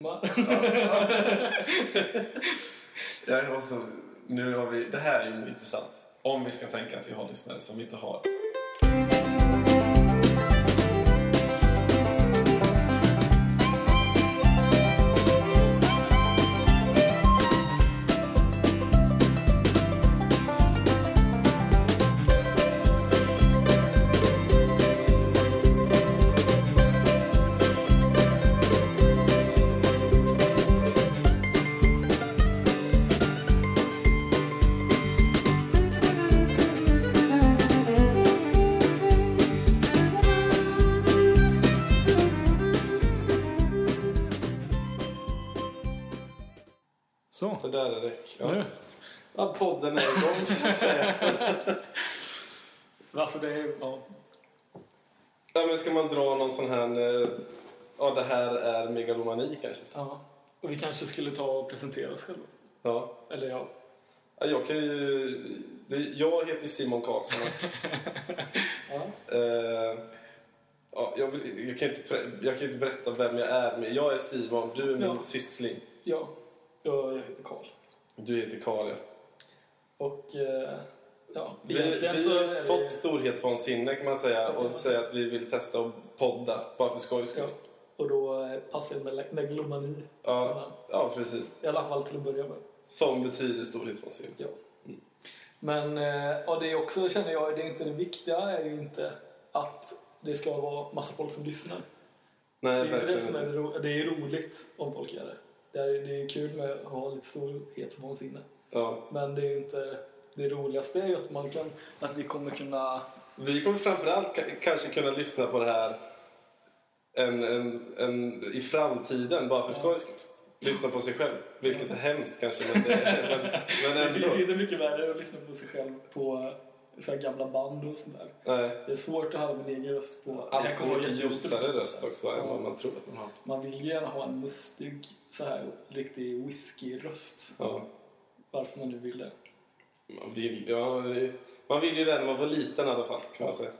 Jag så, nu har vi, det här är ju intressant. Om vi ska tänka att vi har lyssnare som vi inte har. Ja, det här är megalomani kanske? ja. Och vi kanske skulle ta och presentera oss själva. Ja. Eller ja. Ja, Jag kan ju... Jag heter Simon Karlsson. ja. Eh, ja, jag, vill- jag, kan inte, jag kan inte berätta vem jag är. Men jag är Simon, du är min Ja. syssling. Ja. Jag heter Karl. Du heter Karl, ja. Och eh, ja, Vi, vi har fått storhetsvansinne kan man säga och säga att vi vill testa att podda bara för skojs skull. Ja. Och då eh, passar med megalomani. Ja, ja, precis. I alla fall till att börja med. Som betyder storhetsvansinne. Ja. Men eh, ja, det är också, känner jag, det är inte det viktiga är ju inte att det ska vara massa folk som lyssnar. Nej, Det är inte det som är det, ro- det är roligt om folk gör det. Det är, det är kul med att ha lite storhetsvansinne. Ja. Men det är inte det roligaste är ju att man kan, att vi kommer kunna Vi kommer framförallt ka- kanske kunna lyssna på det här en, en, en, i framtiden, bara för skojs skull. Lyssna på sig själv. Vilket är hemskt kanske, men, det, men, men Det finns inte mycket värre att lyssna på sig själv på så gamla band och sånt där. Nej. Det är svårt att höra min egen röst på... Alltid kommer mycket ljusare röst också än vad man tror att man har. Man vill ju gärna ha en mustig, så här riktig whisky-röst. Ja. Varför man nu vill det. Man vill, ja, man vill ju det när man var liten i alla fall, kan man säga.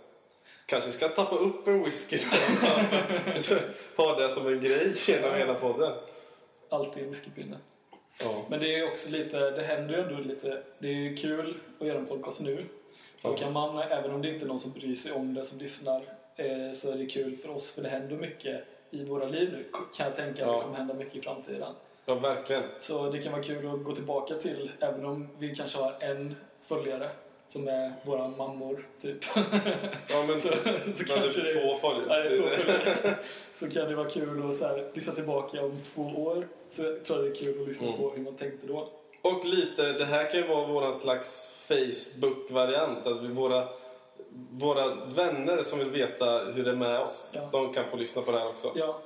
Kanske ska tappa upp en whisky då. Ha det som en grej genom hela podden. Alltid en whiskypinne. Ja. Men det är också lite, det händer ju ändå lite, det är ju kul att göra en podcast nu. För Ja. kan man, även om det inte är någon som bryr sig om det som lyssnar, eh, så är det kul för oss för det händer mycket i våra liv nu. Kan jag tänka att Ja. det kommer hända mycket i framtiden. ja, verkligen. Så det kan vara kul att gå tillbaka till, även om vi kanske har en följare som är våra mammor, typ. Ja, men så, så kanske det är två följare. Så kan det vara kul att så här, lyssna tillbaka om två år. Så jag tror jag det är kul att lyssna Mm. på hur man tänkte då. Och lite, det här kan ju vara våran slags Facebook-variant. Alltså våra, våra vänner som vill veta hur det är med oss, Ja. de kan få lyssna på det här också. Ja,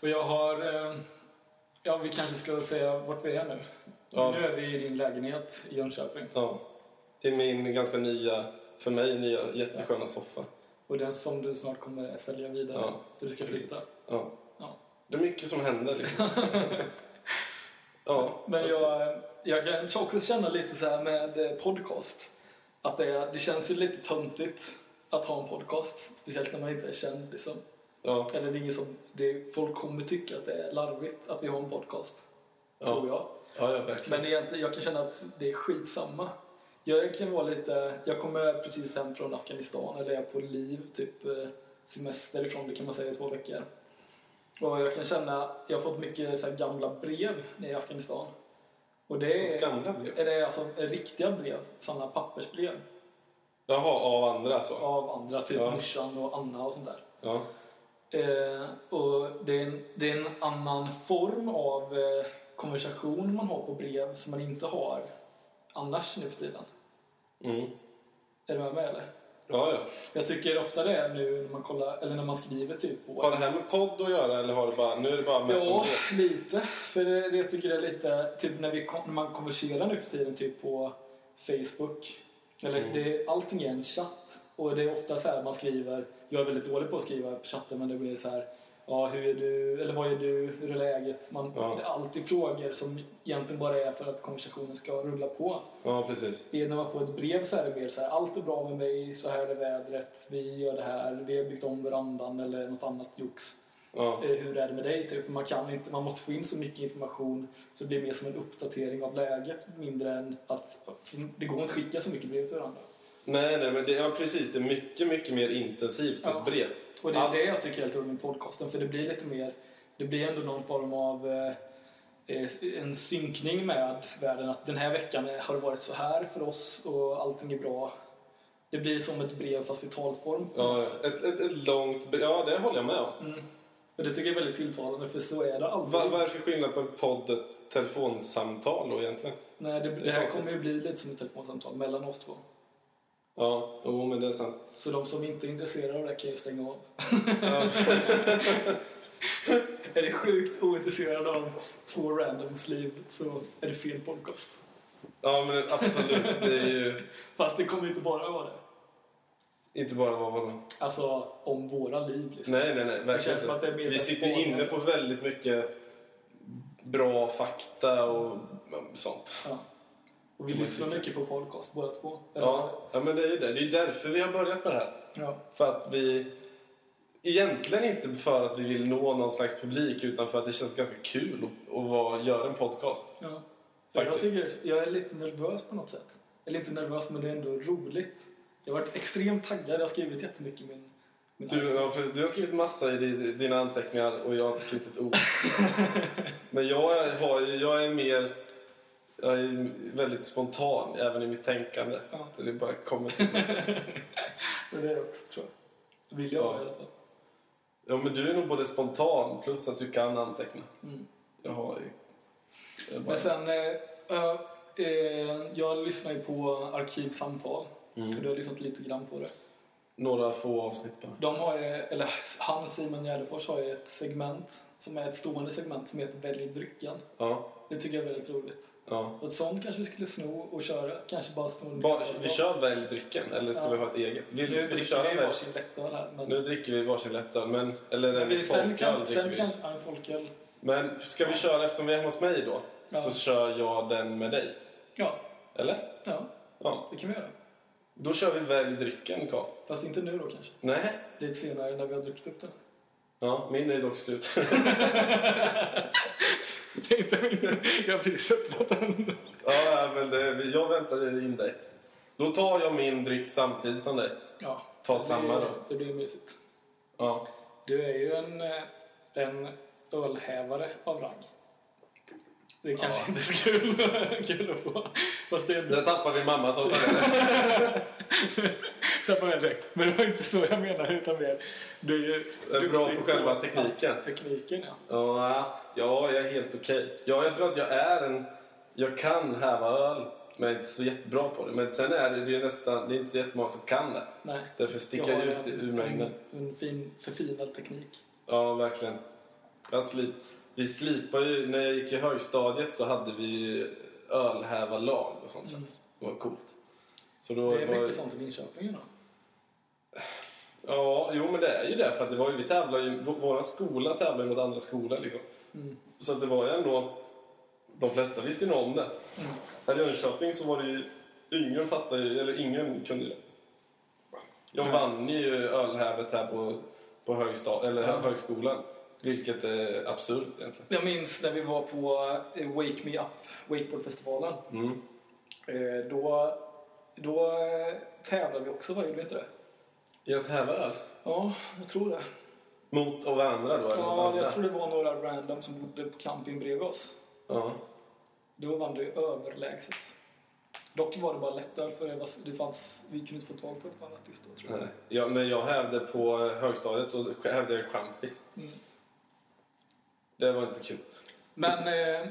och jag har... eh, Ja, vi kanske ska säga vart vi är nu. Ja. Nu är vi i din lägenhet i Jönköping. Ja. Är min ganska nya, för mig, nya jättesköna soffa. Och den som du snart kommer sälja vidare. Ja. För du ska flytta. Ja. Ja. Det är mycket som händer. Liksom. ja, Men alltså, jag, jag kan också känna lite så här med eh, podcast. Att det, det känns ju lite töntigt att ha en podcast. Speciellt när man inte är känd. Liksom. ja, Eller det är ingen som, det, folk kommer tycka att det är larvigt att vi har en podcast. Tror jag. ja, ja, verkligen. Men egentligen, jag kan känna att det är skitsamma. Jag kan vara lite, jag kommer precis hem från Afghanistan, eller jag är på liv, typ eh, semester ifrån det kan man säga i två veckor. Och jag kan känna, jag har fått mycket så gamla brev nere i Afghanistan. Och det är, Gamla brev? är det alltså riktiga brev, sådana pappersbrev Jaha, av andra så? av andra, typ Ja. morsan och Anna och sånt där. Ja. Eh, och det är, en, det är en annan form av eh, konversation man har på brev som man inte har annars nu för tiden. Mm. Är du med mig eller? Ja, ja. Jag tycker ofta det är nu när man kollar, eller när man skriver typ på... Har det här med podd att göra eller har det bara, nu är det bara mest Ja, lite. För det, det jag tycker det är lite, typ när, vi, när man konverserar nu för tiden typ på Facebook. Eller Mm. det, allting är en chatt. Och det är ofta så här man skriver, jag är väldigt dålig på att skriva på chatten men det blir så här Ja, hur är du? Eller vad är du? Hur är läget? Man, Ja. Det är alltid frågor som egentligen bara är för att konversationen ska rulla på. Ja, precis. Det är När man får ett brev så är det mer så här, allt är bra med mig, så här är vädret, vi gör det här, vi har byggt om verandan eller något annat jox. Ja. Eh, Hur är det med dig? Typ. Man, kan inte, man måste få in så mycket information så det blir mer som en uppdatering av läget mindre än att... Det går inte att skicka så mycket brev till varandra. Nej, nej, men det, ja, precis. Det är mycket, mycket mer intensivt Ja. ett brev. Och det är det jag tycker är lite roligt med podcasten för det blir lite mer... Det blir ändå någon form av eh, eh, en synkning med världen att den här veckan har det varit så här för oss och allting är bra. Det blir som ett brev fast i talform. Ja, ett, ett, ett långt brev. Ja, det håller jag med om. Mm. Och det tycker jag är väldigt tilltalande för så är det alltid. Va, vad är för skillnad på en podd och ett telefonsamtal då egentligen? Nej, det, det här kommer ju bli lite som ett telefonsamtal mellan oss två. Ja, jo, men det är sant. Så de som inte är intresserade av det kan ju stänga av. Ja. Är det sjukt ointresserad av två randoms liv så är det fel podcast. ja, men absolut. Det är ju Fast det kommer inte bara vara det. inte bara vad vadå? Alltså om våra liv liksom. Nej, nej, nej. Det Verkligen känns som att det är mer Vi sitter ju inne på väldigt mycket bra fakta och sånt. Ja. Och vi lyssnar mycket på podcast båda två. Ja, ja men det är ju det. Det är därför vi har börjat med det här. ja. För att vi... Egentligen inte för att vi vill nå någon slags publik utan för att det känns ganska kul att, att vara, göra en podcast. ja. Jag, tycker, jag är lite nervös på något sätt. Eller inte nervös, men det är ändå roligt. Jag har varit extremt taggad. Jag har skrivit jättemycket i min, min Du, du har skrivit massa i di- dina anteckningar och jag har inte skrivit ett ord. Men jag, har, jag är mer... Jag är väldigt spontan även i mitt tänkande. Ja. Så Det bara kommer till mig. Och det är jag också, tror jag. Vill jag Ja. i alla fall. Ja, men du är nog både spontan plus att du kan anteckna. Mm. Jag har ju... Jag bara, Men sen, ö, eh, jag lyssnar ju på Arkivsamtal. Mm. Du har lyssnat lite grann på det. Några få avsnitt bara. De har ju, eller han Simon Gärdenfors har ju ett segment som är ett stående segment som heter Välj drycken. Ja, Det tycker jag är väldigt roligt. ja. Och ett sånt kanske vi skulle sno och köra. Kanske bara sno en del vi kör välj drycken eller ska Ja. vi ha ett eget? Vill, Nu ska vi dricker köra vi varsin lättöl här. Men, Nu dricker vi varsin lättöl, men... Eller men en vi, sen, folköl kan, dricker vi. kanske... Ja, en folköl. Men ska vi köra eftersom vi är hemma hos mig då? Ja. Så kör jag den med dig. Ja, Eller? ja, Ja. det kan vi göra. Då kör vi välj drycken, Karl. Fast inte nu då kanske. Nej. Lite senare när vi har druckit upp den. Ja, min är dock slut. Det är inte min. Jag har precis öppnat den. ja, men det, jag väntar in dig. Då tar jag min dryck samtidigt som dig. Ja. Ta samma då. Det blir mysigt. Ja. Du är ju en, en ölhävare av rang. Det kanske Ja. inte är så kul, kul att få. Fast det är. Där tappar vi mamma som Tappar jag direkt. Men det var inte så jag menar, utan mer... Du är ju är bra på själva tekniken. Tekniken, ja. Ja, ja, jag är helt okej. Ja, jag tror att jag är en... Jag kan häva öl, men jag är inte så jättebra på det. Men sen är det, det är nästan... Det är inte så jättemånga som kan det. Nej. Därför sticker jag har ut ur mängden. En, en fin, förfinad teknik. Ja, verkligen. Jag slip, vi slipar ju... När jag gick i högstadiet så hade vi ju ölhävarlag och sånt. Mm. Det var coolt. Så då Det är var, mycket sånt i Linköping då. Ja, jo men det är ju det. För att det var ju, vi tävlar ju... vå- Våra skola tävlar ju mot andra skolor liksom. Mm. Så att det var ju ändå... De flesta visste ju nog om det. Mm. Här i Jönköping så var det ju... Ingen fattade ju, eller ingen kunde det. Jag Nej. vann ju ölhävet här på, på högsta, eller Ja. högskolan. Vilket är absurt egentligen. Jag minns när vi var på eh, Wake Me Up, Wakeboardfestivalen. Mm. Eh, Då, då eh, tävlade vi också, vad inte det? I häva öl? Ja, jag tror det. Mot och varandra då? Eller Ja, andra? jag tror det var några random som bodde på camping bredvid oss. Ja. Då vann du överlägset. Dock var det bara lättöl för det, var, det fanns, vi kunde inte få tag på ett annat just då tror jag. Nej. Ja, när jag hävde på högstadiet då hävde jag champis. Mm. Det var inte kul. Men eh,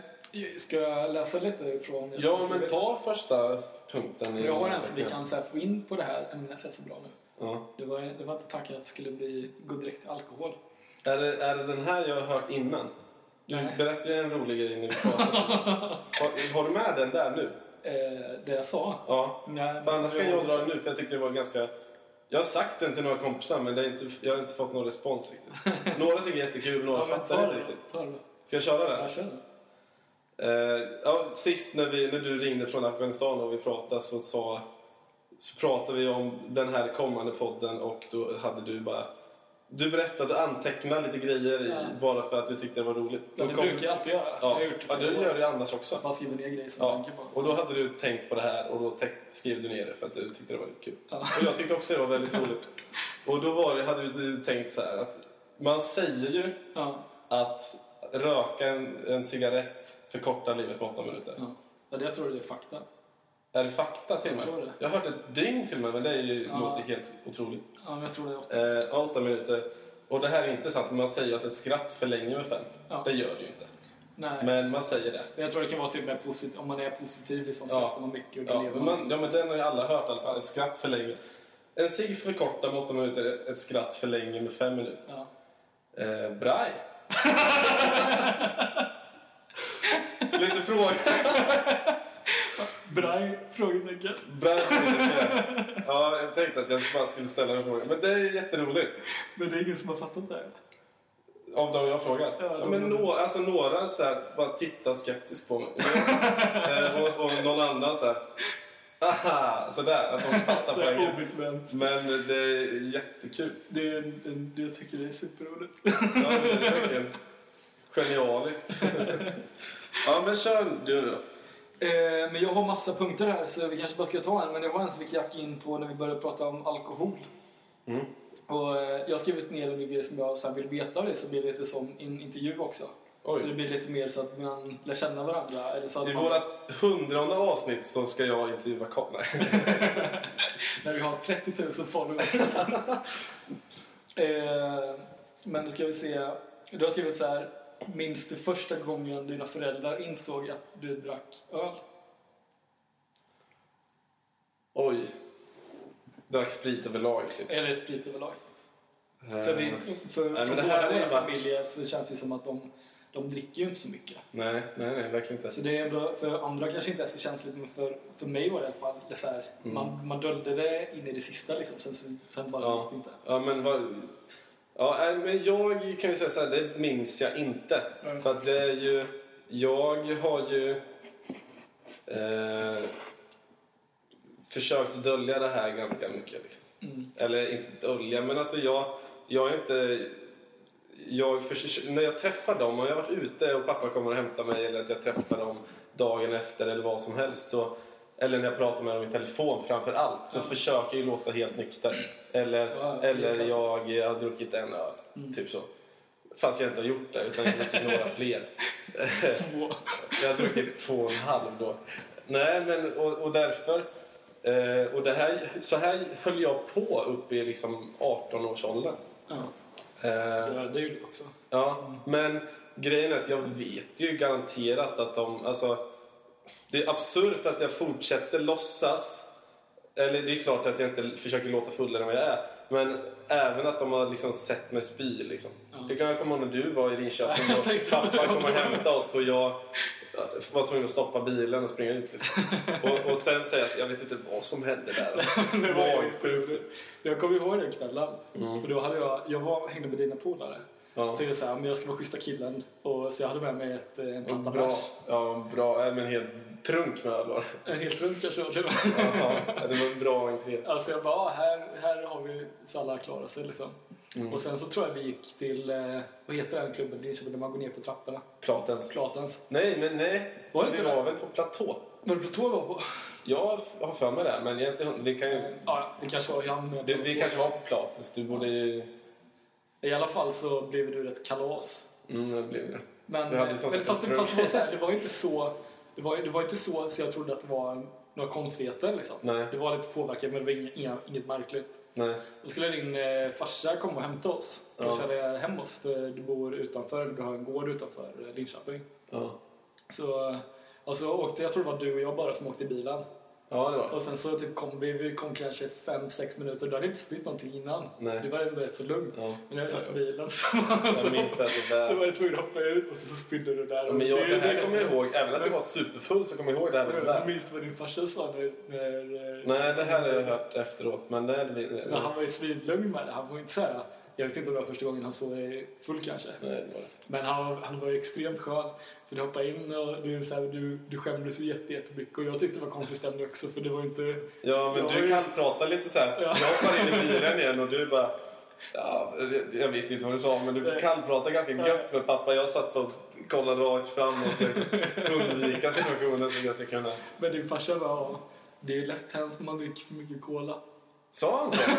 ska jag läsa lite från... Ja, men ta första punkten. Jag har en som vi kan så här, få in på det här ämnet så bra nu. Ja. Det var, det var inte tanken att det skulle bli, gå direkt till alkohol. Är, det, är det den här jag har hört innan? Du Nej. berättade en rolig grej när vi pratade har, har du med den där nu? Eh, det jag sa? Ja. Nej, För annars kan jag dra den nu, för jag tyckte det var ganska... Jag har sagt den till några kompisar, men det inte, jag har inte fått någon respons riktigt. Några tycker det är jättekul, några Ja, fattar ta inte riktigt. Ta det. Ska jag köra den? Ja, kör den. Eh, ja, sist när, vi, när du ringde från Afghanistan och vi pratade så, sa, så pratade vi om den här kommande podden och då hade du bara Du berättade att du antecknade lite grejer Ja. bara för att du tyckte det var roligt. Ja, det kom- brukar jag alltid göra. Jag Ja, det ja, du gör det annars också. Bara skriver ner grejer som jag Ja. tänker på. Och då hade du tänkt på det här och då skrev du ner det för att du tyckte det var lite kul. Ja. Och jag tyckte också det var väldigt roligt. Och då det, hade du tänkt så här att man säger ju att röka en, en cigarett förkortar livet med åtta minuter. Ja. Ja, det jag tror det är fakta. Är det fakta till Jag och med? det. Jag har hört ett dygn till och med, men det är ju, Ja. låter helt otroligt. Ja, men jag tror det är åtta. Eh, åtta minuter. Och det här är inte sant, men man säger att ett skratt förlänger med fem. Ja. Det gör det ju inte. Nej. Men man säger det. Men jag tror det kan vara typ mer positivt. Om man är positiv liksom, Ja. skrattar man mycket och Ja, lever men, man. ja, men den har ju alla hört i alla fall. Ett skratt förlänger. En cigg förkortar med åtta minuter, ett skratt förlänger med fem minuter. Ja. Eh, braj. Lite fråga. Braj? Frågetecken. Braj. Ja, jag tänkte att jag bara skulle ställa en fråga. Men det är jätteroligt. Men det är ingen som har fattat det här. Av de jag har frågat? Ja, Ja, men nå, alltså några så här, bara tittar skeptiskt på mig. Eh, och, och någon annan så här, aha, sådär, att de fattar poängen. Men det är jättekul. Det är en, en, jag tycker det är superroligt. Ja, det är verkligen genialiskt. ja, men kör du då. Eh, men jag har massa punkter här så vi kanske bara ska ta en. Men jag har en som vi kan jacka in på när vi börjar prata om alkohol. Mm. Och eh, jag har skrivit ner en grej som jag så vill veta av det så blir det lite som en intervju också. Oj. Så det blir lite mer så att man lär känna varandra. Eller så att I man, vårt hundrade avsnitt så ska jag intervjua Karl. När vi har 30 000 followers. eh, men då ska vi se. Du har skrivit så här. Minns du första gången dina föräldrar insåg att du drack öl? Oj. Drack sprit överlag, typ. Eller sprit överlag? Eh, För, vi, för, men för båda våra ju varit- familjer så känns det som att de, de dricker ju inte så mycket. Nej, nej, nej, verkligen inte. Så det är ändå, för andra kanske inte är så känsligt, men för, för mig var det i alla fall det så här, Mm. man, man döljde det in i det sista liksom, sen, sen bara Ja. gick det inte. Ja, men vad... Ja, nej, men jag kan ju säga så här, det minns jag inte. Mm. För att det är ju... Jag har ju... Eh, försökt dölja det här ganska mycket. Liksom. Mm. Eller inte dölja, men alltså jag, jag är inte... Jag förs- när jag träffar dem, om jag har varit ute och pappa kommer och hämtar mig eller att jag träffar dem dagen efter eller vad som helst så, eller när jag pratar med dem i telefon framför allt så Ja. försöker jag låta helt nykter. Eller, Ja, eller klassiskt. jag har druckit en öl, Mm. typ så. Fast jag inte har gjort det, utan jag har druckit några fler. Två. Jag har druckit två och en halv då. Nej, men och, och därför... Eh, och det här, så här höll jag på upp i liksom 18-årsåldern. Ja, Eh, ja, det ju det också. ja, men grejen är att jag vet ju garanterat att de... Alltså, det är absurt att jag fortsätter låtsas. Eller det är klart att jag inte försöker låta fullare än vad jag är. Men även att de har liksom sett mig spy. Liksom. Ja. Det kan jag komma ihåg när du var i Linköping och pappa kom och hämtade oss och jag var tvungen att stoppa bilen och springa ut. Liksom. Och, och sen säger jag, jag vet inte vad som hände där. Alltså. Det var ju Magsjukt. Jag kommer ihåg den kvällen. Mm. För då hade jag, jag var, hängde med dina polare. Ja. Så jag sa men jag ska vara schyssta killen. Och, så jag hade med mig ett, eh, en platta Bra, bärs. ja, bra, men helt trunk med öl var. En helt runt kanske till och med. Jaha, det var en bra entré. Alltså jag bara, ah, här, här har vi så alla klarar sig liksom. Mm. Och sen så tror jag vi gick till, eh, vad heter den klubben i Linköping där man går ner för trapporna? Platens. Platans. Nej, men nej. Var det vi inte var det? väl på platå? Var det platå vi var på? Jag har för mig det, men jag inte, vi, kan ju, Ja, det kanske var han det, vi kanske var på Platens. Du borde ju... I alla fall så blev du ett kalas. Mm, det blev det. Men, men fast, det, fast det var så här, det var inte så, det var, det var inte så så jag trodde att det var några konstigheter liksom. Nej, Det var lite påverkat men det var inga, inga, inget märkligt. nej. Då skulle din eh, farsa komma och hämta oss. Ja. jag hem oss för du bor utanför, du har en gård utanför eh, Linköping. Ja, Så, eh, och så åkte, jag tror det var du och jag bara som åkte i bilen. Ja det var det. Och sen så typ kom vi, vi kom kanske 5-6 minuter, du hade inte spytt någonting innan. Nej. Du var ändå rätt så lugn. Ja. Men när jag satt i bilen så, så, det så var jag tvungen att hoppa ut och så, så spydde du där. Ja, men jag, Och det här är kommer jag ihåg. Även att jag var superfull så kommer jag ihåg det här väldigt Jag väl. minns vad din farsa sa när... när Nej, det här har jag hört efteråt. Men det vi... när han var ju svinlugn med det. Han var inte så här... Jag vet inte om det var första gången han såg dig full kanske. Nej, det det. Men han, han var ju extremt skön. För du hoppade in och du, så här, du, du skämdes ju jätte, jättemycket. Och jag tyckte det var konstig stämning också för det var inte... Ja, men du ju- kan prata lite så här. Ja. Jag hoppar in i bilen igen och du bara... Ja, det- jag vet inte vad du sa, men du kallpratade ganska gött med pappa. Jag satt och kollade rakt fram och försökte undvika situationen så gott jag kunde. Men din farsa bara, det är lätt hänt man dricker för mycket cola. Sa han så?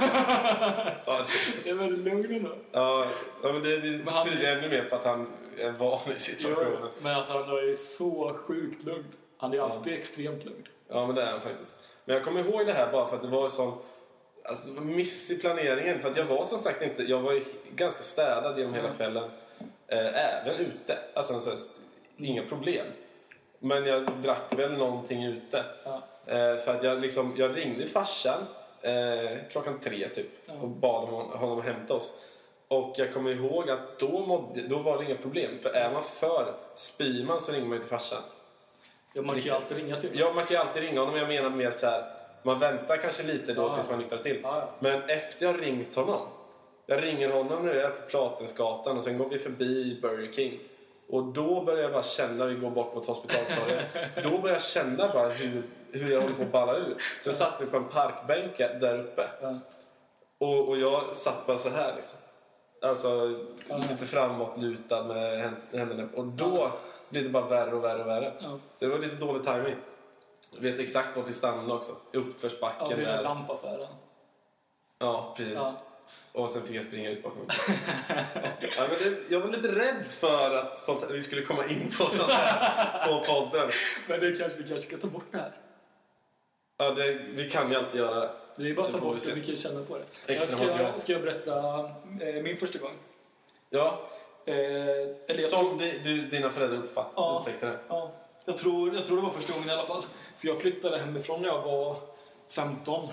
ja, det, är väldigt lugn ändå. ja, ja, men det, det Men han- tyder ännu mer på att han är van vid situationen. Men alltså han var ju så sjukt lugn. Han är ju alltid extremt lugn. Ja, men det är han faktiskt. Men jag kommer ihåg det här bara för att det var en sån alltså, miss i planeringen. För att jag var som sagt inte... Jag var ju ganska städad genom hela kvällen. Eh, även ute. Alltså, så här, inga problem. Men jag drack väl någonting ute. Ja. Eh, för att jag, liksom, jag ringde farsan eh, klockan tre typ Ja. och bad om honom att hämta oss. Och jag kommer ihåg att då, mådde, då var det inga problem. För är man för spyr man så ringer man ju till farsan. Ja, man kan ju alltid ringa till mig. Ja, man kan ju alltid ringa honom. Jag menar mer så här. Man väntar kanske lite då Ja. tills man nyktrar till. Ja, ja. Men efter jag ringt honom. Jag ringer honom nu, jag är på Platensgatan och sen går vi förbi Burger King. Och då börjar jag bara känna, vi går bort mot Hospitalstorget. då börjar jag känna bara hur, hur jag håller på att balla ur. Sen satt vi på en parkbänk där uppe. Och, och jag satt bara så här liksom. Alltså lite framåtlutad med hän- händerna. Och då blev det bara värre och värre och värre. Så det var lite dålig timing. Jag vet exakt vart vi stannade också. I Ja, uppförsbacken. vid lampaffären. Ja, precis. Ja. Och sen fick jag springa ut bakom. ja, men det, jag var lite rädd för att sånt vi skulle komma in på sånt här på podden. Men det kanske, vi kanske ska ta bort det här. Ja, det, vi kan ju alltid göra det. Det är bara att ta vi bort det, vi kan ju känna på det. Extra jag ska, ska jag berätta eh, min första gång? Ja, Eh, eller jag som di, du, dina föräldrar uppfatt, Ja. upptäckte det. ja, jag, tror, jag tror det var första gången i alla fall. För jag flyttade hemifrån när jag var 15.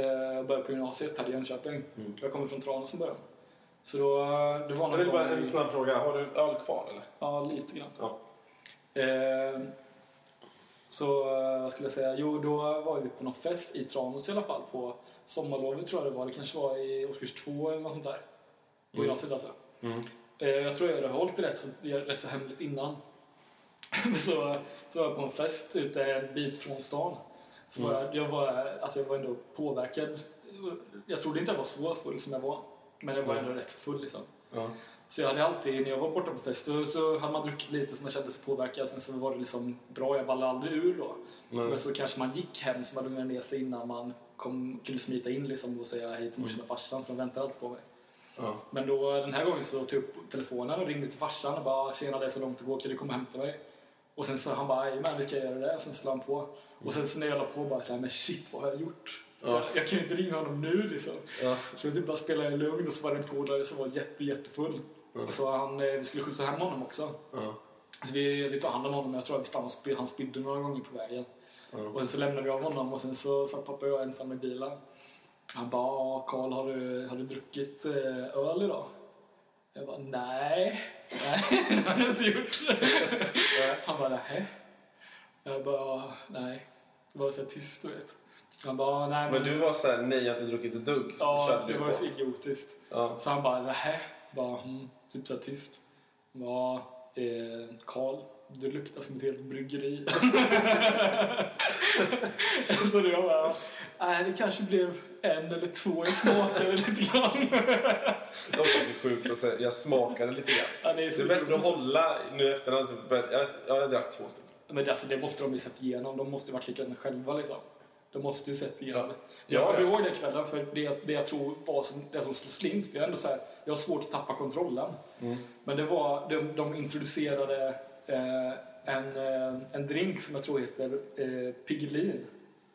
Eh, började på gymnasiet här i Jönköping. Jag kommer från Tranås från början. Så då, det var Jag vill bara en snabb fråga. Har du öl kvar eller? Ja, lite grann. Ja. Eh, så eh, vad skulle jag säga? Jo, då var vi på någon fest i Tranås i alla fall på sommarlovet tror jag det var. Det kanske var i årskurs två eller något sånt där. På Mm. gymnasiet alltså. Mm. Eh, jag tror jag hade hållit rätt så, rätt så hemligt innan. så, så var jag på en fest ute en bit från stan. Så var jag, jag, var, alltså jag var ändå påverkad. Jag trodde inte jag var så full som jag var. Men jag var ändå rätt full liksom. Ja. Så jag hade alltid, när jag var borta på fest, så, hade man druckit lite så man kände sig påverkad. Sen så var det liksom bra, jag ballade aldrig ur då. Nej. Men så kanske man gick hem så man lugnade ner sig innan man kom, kunde smita in liksom och säga hej till morsan och farsan för de väntade alltid på mig. Ja. Men då den här gången så tog jag upp telefonen och ringde till farsan och bara tjena det är så långt att gå, kan du komma och hämta mig? Och sen så han bara men vi ska göra det och sen så la han på. Och sen så när jag la på bara nej men shit vad har jag gjort? Ja. Jag, jag kan ju inte ringa honom nu liksom. Ja. Så jag typ bara spelade i lugn och så var det en polare som var jätte, jättefull. Mm. Så han, eh, vi skulle skjutsa hem honom också. Ja. Så vi, vi tog hand om honom, jag tror att vi stannade han spydde några gånger på vägen. Ja. Och sen så lämnade vi av honom och sen så satt pappa och jag ensam i bilen. Han bara, "Ja, Karl har du, har du druckit eh, öl idag? Jag bara, nej. Nej, det har jag inte gjort. Han bara, nej. Jag bara, nej. Det var så tyst, du vet. Han bara, nej Men du var så här, nej jag har inte druckit ett dugg. Så Ja, det var på. så idiotiskt. Ja. Så han bara, nähä? Bara, mm, typ så här tyst. Ja, eh, Karl, du luktar som ett helt bryggeri. så det jag bara, nej det kanske blev en eller två jag smakade lite grann. Det var så sjukt att säga, jag smakade lite grann. ja, det är Det så är bättre att hålla nu efterhand. Jag, ja, jag drack två stycken. Men det, alltså, det måste de ju sett igenom. De måste ju varit likadana själva liksom. De måste ju sett igenom Ja. Jag kommer ja. ihåg den kvällen för det, det jag tror var som, det som slog slint. För jag, ändå så här, jag har svårt att tappa kontrollen. Mm. Men det var, de, de introducerade eh, en, eh, en drink som jag tror heter eh, Piggelin.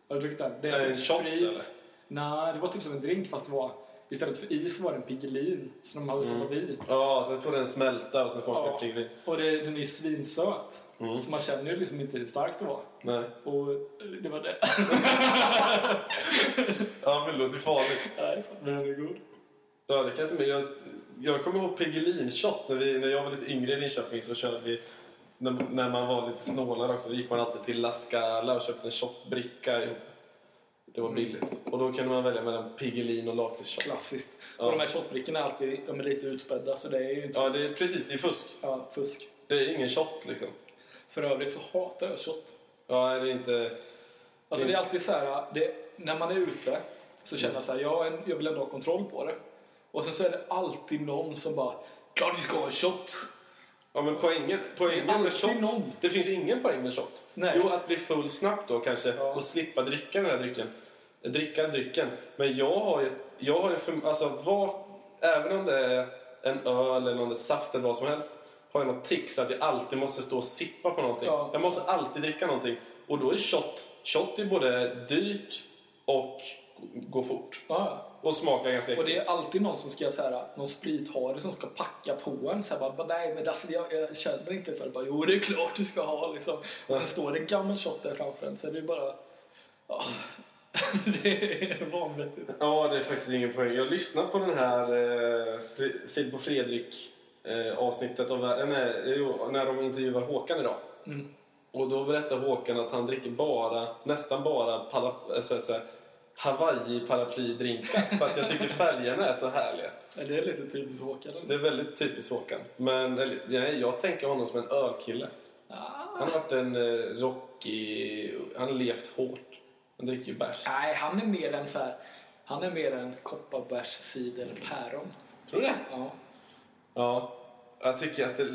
Har du druckit den? Det Är en typ shot, eller? Nej, det var typ som en drink fast det var istället för is var det en Piggelin som de hade stoppat i. Ja, sen får den smälta och sen smakar Ja. det pigglin. Och det, den är ju svinsöt. Mm. Så man känner ju liksom inte hur starkt det var. Nej. Och det var det. Ja, men det låter ju farligt. Nej, men den är god. Ja, det kan jag inte med. Jag, jag kommer ihåg Piggelin-shot. När, vi, när jag var lite yngre i Linköping så körde vi... När, när man var lite snålare också, då gick man alltid till La Scala och köpte en shotbricka ihop. Det var billigt. Och då kunde man välja mellan Piggelin och lakritsshot. Klassiskt. Ja. Och de här shotbrickorna är alltid de är lite utspädda så det är ju inte Ja, det är, precis. Det är fusk. ja, fusk. Det är ingen shot liksom. För övrigt så hatar jag shot. Ja, det är inte... Alltså det är alltid så här, det, när man är ute så känner jag så här, jag, jag vill ändå ha kontroll på det. Och sen så är det alltid någon som bara Klart vi ska ha en shot! Ja, men poängen, poängen med shot, någon. det finns ingen poäng med shot. Nej. Jo, att bli full snabbt då kanske Ja. och slippa dricka den här drycken. Dricka drycken. Men jag har ju, jag har ju för, alltså vad, även om det är en öl eller om det är saft eller vad som helst, har jag något tics att jag alltid måste stå och sippa på någonting. Ja. Jag måste alltid dricka någonting. Och då är shot, shot är både dyrt och går fort. Ja, Och smakar ganska och det äckligt. är alltid någon som ska här, någon sprithare som ska packa på en. Så här, bara, nej men alltså, jag, jag känner inte för det. Bara, jo det är klart du ska ha liksom. Och sen står det en gammal shot där framför en så är det bara... Ja. det är vanvettigt. Ja, det är faktiskt ingen poäng. Jag lyssnade på den här eh, Filip och Fredrik eh, avsnittet av eh, nej, jo, när de intervjuar Håkan idag. Mm. Och då berättar Håkan att han dricker bara, nästan bara para, eh, så att säga, Hawaii-paraplydrinkar. för att jag tycker färgerna är så härliga. Är det lite typiskt Håkan? Det är väldigt typiskt Håkan. Men nej, jag tänker honom som en ölkille. Ah. Han har varit en eh, rockig... Han har levt hårt. Han dricker ju bärs. Nej, han är mer en så här... Han är mer en kopparbärs, cider, päron. Tror du det? Ja. Ja, jag tycker att det är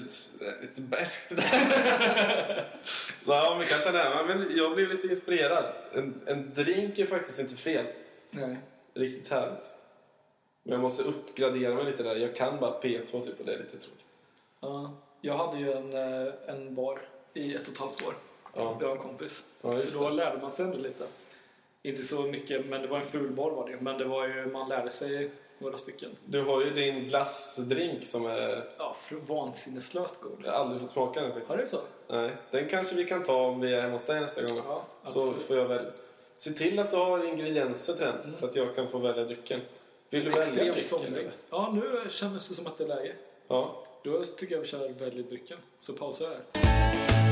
lite, beskt det där. ja, men kanske det är. Men jag blev lite inspirerad. En, en drink är faktiskt inte fel. Nej. Riktigt härligt. Men jag måste uppgradera mig lite där. Jag kan bara P2 typ och det är lite tråkigt. Ja. Jag hade ju en, eh, en bar i ett och ett halvt år. Ja. Jag och en kompis. Ja, så då lärde man sig ändå lite. Inte så mycket, men det var en ful bar var det. Men det var ju, man lärde sig några stycken. Du har ju din glassdrink som är... Ja, vansinneslöst god. Jag har aldrig fått smaka den Har faktiskt. det så? Nej, den kanske vi kan ta om vi är hemma hos dig nästa gång. Ja, så får jag väl se till att du har ingredienser till den så att jag kan få välja drycken. Vill du välja Extremt drycken? somnig. eller? Ja, nu känns det som att det är läge. Ja. Då tycker jag vi kör välj drycken. Så pausar jag här.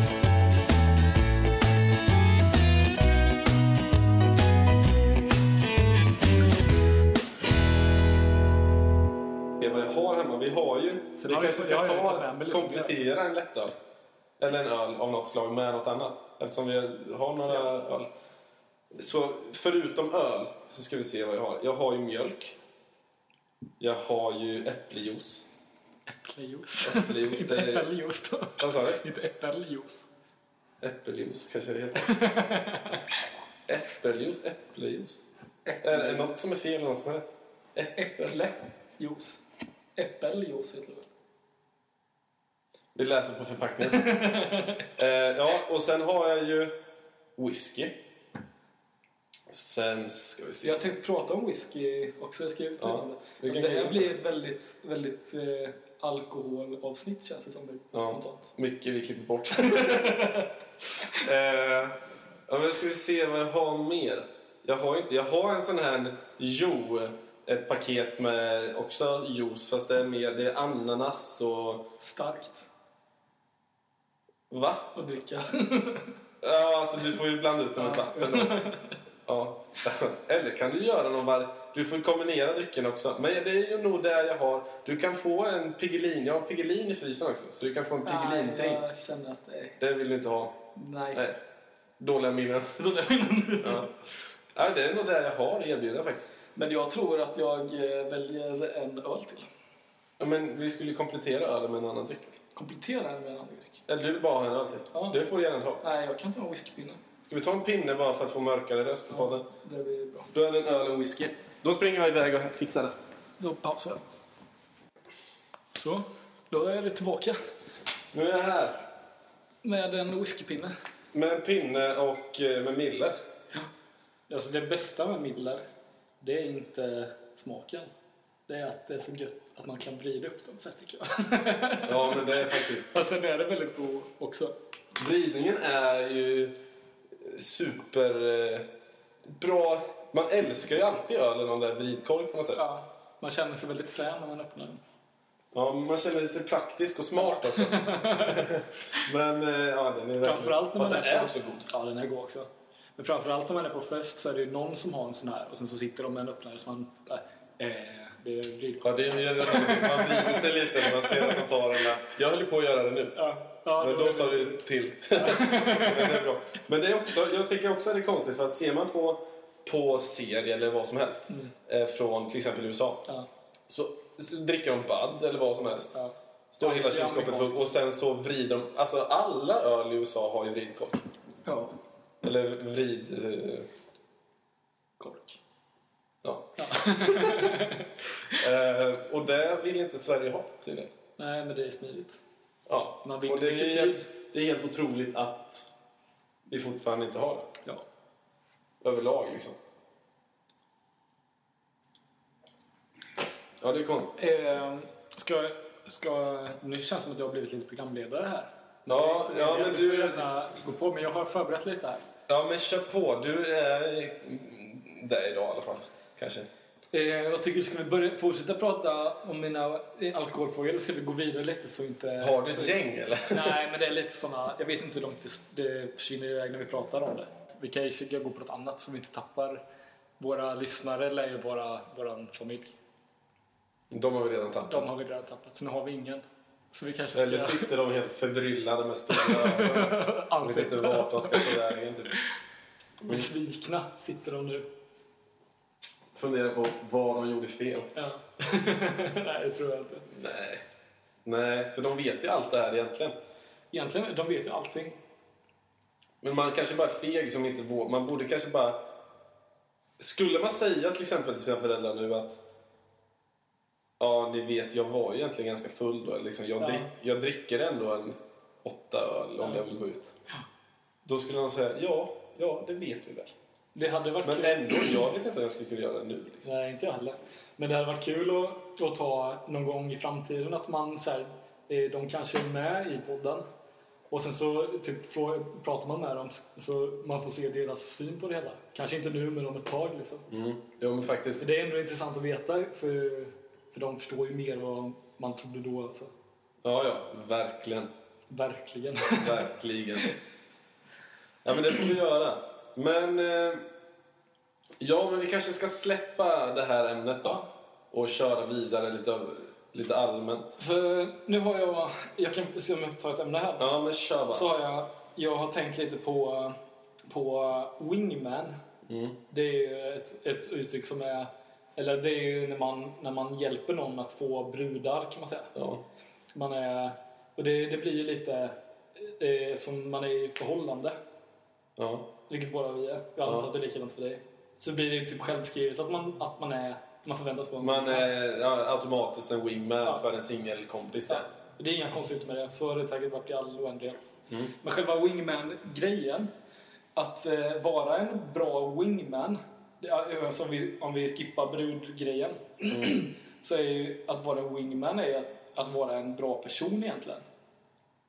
Har hemma. Vi har ju... Så vi har kanske ska ta, komplettera en lättöl. Eller en öl av något slag med något annat. Eftersom vi har några öl. Så förutom öl så ska vi se vad jag har. Jag har ju mjölk. Jag har ju äppeljuice. Äppeljuice. Äppeljuice, det är... äppeljuice då. Vad sa du? Inte äppeljuice. Äppeljuice kanske det heter. Äppeljuice, äppeljuice. Är det något som är fel och något som är rätt? Äppel. Äpplejuice. Äppeljuice heter det väl? Vi läser på förpackningen eh, Ja, och sen har jag ju whisky. Sen ska vi se. Jag tänkte prata om whisky också. Jag skrev ut Ja, om det. Det här blir ett väldigt, väldigt eh, alkoholavsnitt känns det som. Ja. Spontant. Mycket vi klipper bort. eh, ja, men ska vi se vad jag har mer. Jag har, inte, jag har en sån här Jo, ett paket med också juice fast det är mer det är ananas och... Starkt Va? att dricka. Ja, alltså du får ju blanda ut det med vatten. Ja. Eller kan du göra någon var... Du får kombinera drycken också. Men det är ju nog det jag har. Du kan få en Piggelin. Jag har Piggelin i frysen också. Så du kan få en Piggelin-drink. jag känner att det är... Det vill du inte ha. Nej. Nej. Dåliga minnen. Då lär vi nog- Ja. Nej, det är nog det jag har att erbjuda faktiskt. Men jag tror att jag eh, väljer en öl till. Ja, men vi skulle ju komplettera ölen med en annan dryck. Komplettera den med en annan dryck. Eller du vill bara ha en öl till? Ja. Det får du gärna ta. Nej, jag kan ta en whiskypinne. Ska vi ta en pinne bara för att få mörkare röst i podden? Ja, det blir bra. Då är det en öl och whisky. Då springer jag iväg och fixar det. Då pausar jag. Så, då är det tillbaka Nu är jag här. med en whiskypinne. Med en pinne och eh, med miller. Alltså det bästa med Miller, det är inte smaken. Det är att det är så gött att man kan vrida upp dem så här, tycker jag. Ja, men det är faktiskt... Och sen är det väldigt god också. Vridningen är ju super... eh, Bra. Man älskar ju alltid ölen om det är vridkorg på något sätt. Ja, man känner sig väldigt frän när man öppnar den. Ja, man känner sig praktisk och smart också. men eh, ja, den är verkligen... Framförallt när man Fast den är också god. Ja, den är god också. Men framförallt när man är på fest så är det ju någon som har en sån här och sen så sitter de med en öppnare så man... Äh, eh, det är vridkorg. Ja, det är man vrider sig lite när man ser att de tar den där. Jag höll på att göra det nu. Ja, ja, Men då sa du till. Men det är bra. Men det är också, jag tycker också att det är konstigt för att ser man på, på serie eller vad som helst Mm. eh, från till exempel USA. Ja. Så, så dricker de Bud eller vad som helst. Ja. Står Ja, hela kylskåpet fullt och sen så vrider de... Alltså alla öl i USA har ju vridkork. Ja. Eller vrid... eh, Kork. Ja. eh, och det vill inte Sverige ha tydligen. Nej, men det är smidigt. Ja. Man vinner och det mycket är, tid. det är helt otroligt att vi fortfarande inte har det. Ja. Överlag liksom. Ja, det är konstigt. Eh, ska, ska, nu känns det som att jag har blivit lite programledare här. Ja, Det ja men det. får du... gärna gå på, men jag har förberett lite här. Ja, men kör på. Du är där idag i alla fall. Kanske. Eh, jag tycker vi ska börja, fortsätta prata om mina alkoholfrågor eller ska vi gå vidare lite så inte... Har du ett gäng eller? Nej, men det är lite såna... Jag vet inte hur långt det, försvinner iväg när vi pratar om det. Vi kan ju försöka gå på något annat så vi inte tappar våra lyssnare eller ju bara vår familj. De har vi redan tappat. De har vi redan tappat, så nu har vi ingen. Så vi kanske ska... Eller sitter de helt förbryllade med stora ögon. Vet inte vart de ska ta vägen. Typ. Besvikna sitter de nu. Funderar på vad de gjorde fel. Ja. Nej, det tror jag inte. Nej. Nej, för de vet ju allt det här egentligen. Egentligen, de vet ju allting. Men man kanske bara är feg som inte vågar. Man borde kanske bara... Skulle man säga till exempel till sina föräldrar nu att Ja, ni vet, jag var ju egentligen ganska full då. Liksom, jag, Ja. drick, jag dricker ändå en åtta öl om Ja. jag vill gå ut. Då skulle de säga ja, ja, det vet vi väl. Det hade varit Men kul. ändå, jag vet inte om jag skulle kunna göra det nu. Liksom. Nej, inte jag heller. Men det hade varit kul att, att ta någon gång i framtiden att man så här, eh, de kanske är med i podden. Och sen så typ, pratar man med dem så man får se deras syn på det hela. Kanske inte nu, men om ett tag. Liksom. Mm. Jo, men faktiskt. Det är ändå intressant att veta, för, för de förstår ju mer vad man trodde då. Alltså. Ja, ja, verkligen. Verkligen. Verkligen. Ja, men det får vi göra. Men... Eh, ja, men vi kanske ska släppa det här ämnet då. Ja. Och köra vidare lite, lite allmänt. För nu har jag, jag kan se om jag tar ett ämne här. Ja, men kör bara. Så har jag, jag har tänkt lite på, på wingman. Mm. Det är ju ett, ett uttryck som är, eller det är ju när man, när man hjälper någon att få brudar kan man säga. Ja. Man är, och det, det blir ju lite, eh, eftersom man är i förhållande, Ja. vilket båda vi är, jag antar Ja. att det är likadant för dig, så blir det ju typ självskrivet att man, att man är, man förväntas vara Man är ja, automatiskt en wingman Ja. för en singelkompis. Ja. Det är inga konstigheter med det, så har det säkert varit i all oändlighet. Mm. Men själva wingman-grejen, att eh, vara en bra wingman, det är, alltså om, vi, om vi skippar brudgrejen, så är ju att vara en wingman är ju att, att vara en bra person egentligen.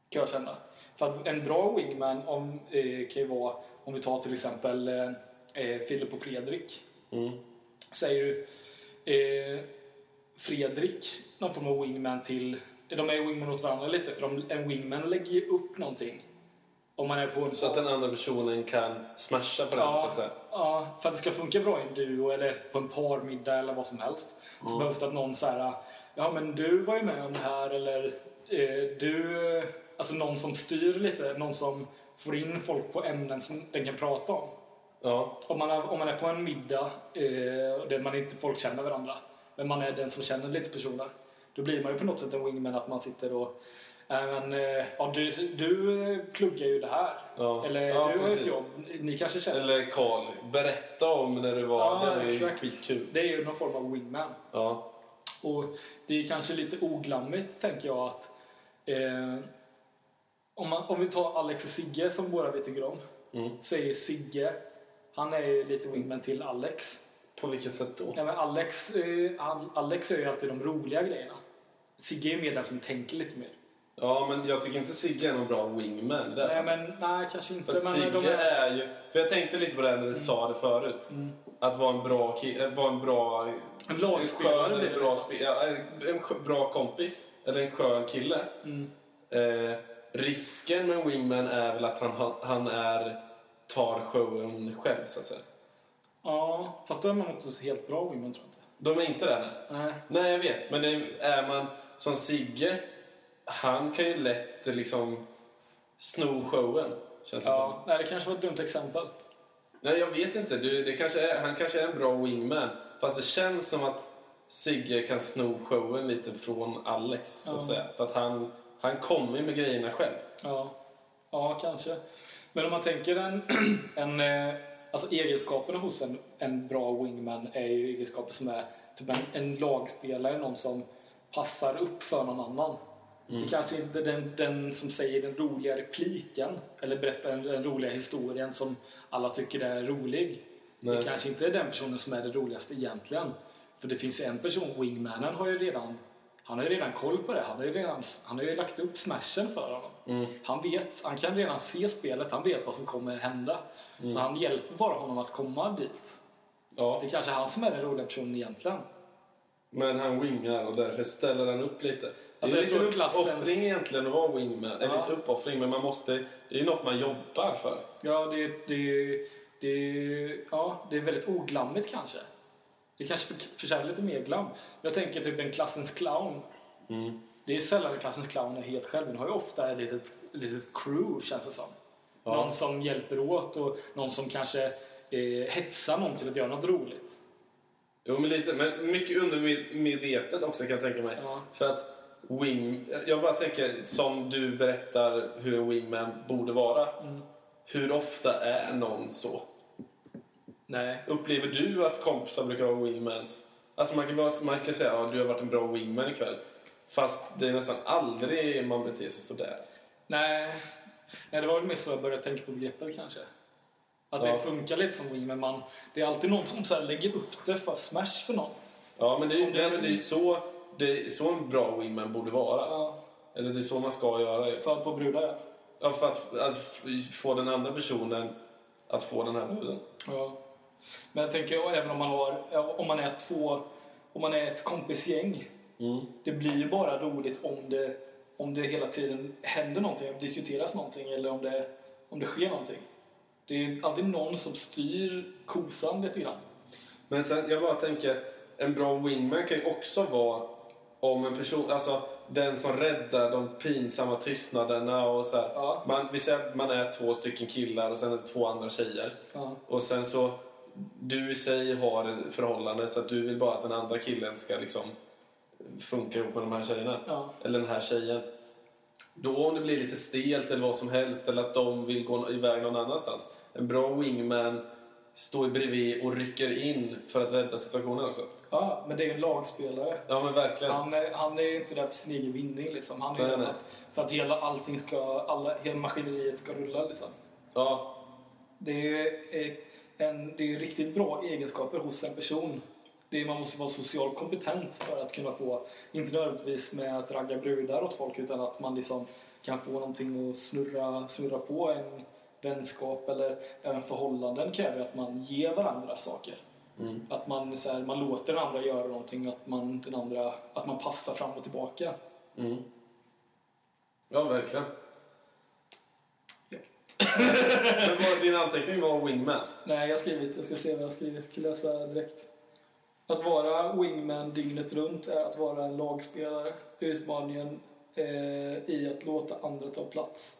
Kan jag känna. För att en bra wingman om, eh, kan ju vara, om vi tar till exempel eh, eh, Filip och Fredrik, Mm. så är ju eh, Fredrik någon form av wingman till... De är wingman åt varandra lite, för de, en wingman lägger ju upp någonting. Om man är på en... Så att den andra personen kan smasha på den, så ja, att säga. ja, för att det ska funka bra i en duo eller på en parmiddag eller vad som helst. Så Mm. behövs det att någon säger ja men du var ju med om det här eller eh, du... Alltså någon som styr lite, någon som får in folk på ämnen som den kan prata om. Ja. Om man, är, om man är på en middag eh, där man inte folk känner varandra, men man är den som känner lite personer, då blir man ju på något sätt en wingman att man sitter och men, eh, ja, du, du eh, pluggar ju det här. Ja. Eller Ja, du har ett precis. jobb. Ni kanske känner... Eller Karl, berätta om när du var. ja, det var ju exakt. skitkul. Det är ju någon form av wingman. Ja. Och det är kanske lite oglammigt, tänker jag, att eh, om, man, om vi tar Alex och Sigge, som båda vi tycker om, Mm. så är ju Sigge, han är ju lite wingman till Alex. På vilket sätt då? Ja, men Alex, eh, Al- Alex är ju alltid de roliga grejerna. Sigge är ju mer den som tänker lite mer. Ja, men jag tycker inte Sigge är någon bra wingman. Nej, men nej, kanske inte. För Sigge de är... ju... För jag tänkte lite på det här när du sa det förut. Mm. Att vara en bra, äh, vara en bra En lagspelare en bra, en, bra kompis. Eller en skön kille. Mm. Eh, risken med en wingman är väl att han, han är, tar showen själv, så att säga. Ja, fast då är man inte så helt bra wingman, tror jag inte. De är inte det, nej. Nej. Nej, jag vet. Men är man som Sigge, han kan ju lätt liksom sno showen, känns det som. Ja, nej, det kanske var ett dumt exempel. Nej, jag vet inte. Du, det kanske är, han kanske är en bra wingman. Fast det känns som att Sigge kan sno showen lite från Alex, så att Ja. säga. För att han, han kommer ju med grejerna själv. Ja, ja kanske. Men om man tänker en, en eh, alltså egenskaperna hos en, en bra wingman är ju egenskaper som är typ en, en lagspelare, någon som passar upp för någon annan. Det kanske inte den, den som säger den roliga repliken eller berättar den, den roliga historien som alla tycker är rolig. Nej. Det kanske inte är den personen som är det roligaste egentligen. För det finns ju en person, wingmanen har ju redan han har ju redan koll på det. Han har ju, redan, han har ju lagt upp smashen för honom. Mm. Han vet, han kan redan se spelet, han vet vad som kommer hända. Mm. Så han hjälper bara honom att komma dit. Ja, Det är kanske han som är den roliga personen egentligen. Men han wingar och därför ställer han upp lite. Alltså, det är lite tror en klassens- uppoffring egentligen att vara wingman. Eller Ja. inte uppoffring, men man måste... Det är ju något man jobbar för. Ja, det, det, det, ja, det är väldigt oglammigt kanske. Det kanske för, förtjänar lite mer glam. Jag tänker typ en klassens clown. Mm. Det är sällan en klassens clown är helt själv. Den har ju ofta ett litet, litet crew känns det som. Ja. Någon som hjälper åt och någon som kanske eh, hetsar någon till att göra något roligt. Jo, men lite. Men mycket undermedvetet också kan jag tänka mig. Ja. För att wing... Jag bara tänker, som du berättar hur en wingman borde vara. Mm. Hur ofta är någon så? Nej. Upplever du att kompisar brukar vara wingmans? Alltså man kan, man kan säga att ja, du har varit en bra wingman ikväll. Fast det är nästan aldrig man beter sig sådär. Nej. Nej, det var väl mer så jag började tänka på begreppet kanske. Att det funkar lite som wingman. Man, det är alltid någon som så lägger upp det för smash för någon. Ja, men det, är- det- nej, men det är så, det är så en bra wingman borde vara. Ja, Eller det är så man ska göra. för att få brudar, ja. Ja, för att, att få den andra personen att få den här bruden. Ja. Men jag tänker även om man har, om man är två, om man är ett kompisgäng. Mm. Det blir ju bara roligt om det, om det hela tiden händer någonting, diskuteras någonting eller om det, om det sker någonting. Det är alltid någon som styr kosan lite grann. Men sen, jag bara tänker, en bra wingman kan ju också vara om en person, alltså den som räddar de pinsamma tystnaderna och så här. Ja. Man, vi säger att man är två stycken killar och sen är det två andra tjejer. Ja. Och sen så, du i sig har ett förhållande så att du vill bara att den andra killen ska liksom funka ihop med de här tjejerna. Ja. Eller den här tjejen. Då om det blir lite stelt eller vad som helst eller att de vill gå iväg någon annanstans. En bra wingman står bredvid och rycker in för att rädda situationen också. ja, men det är ju en lagspelare. Ja men verkligen. Han är, han är ju inte där för sin egen vinning liksom. Han är Nej, där nej. för att, för att hela allting ska, alla, hela maskineriet ska rulla liksom. Ja, Det är ju eh, en, det är ju riktigt bra egenskaper hos en person. Det är, man måste vara socialt kompetent för att kunna få, inte nödvändigtvis med att ragga brudar åt folk, utan att man liksom kan få någonting att snurra, snurra på en vänskap eller även förhållanden kräver att man ger varandra saker. Mm. Att man, så här, man låter den andra göra någonting, att man, den andra, att man passar fram och tillbaka. mm. ja verkligen. Ja. men vad, din anteckning var wingman? Nej, jag har skrivit, jag ska se vad jag har skrivit, jag ska läsa direkt. Att vara wingman dygnet runt är att vara en lagspelare. Utmaningen eh, i att låta andra ta plats.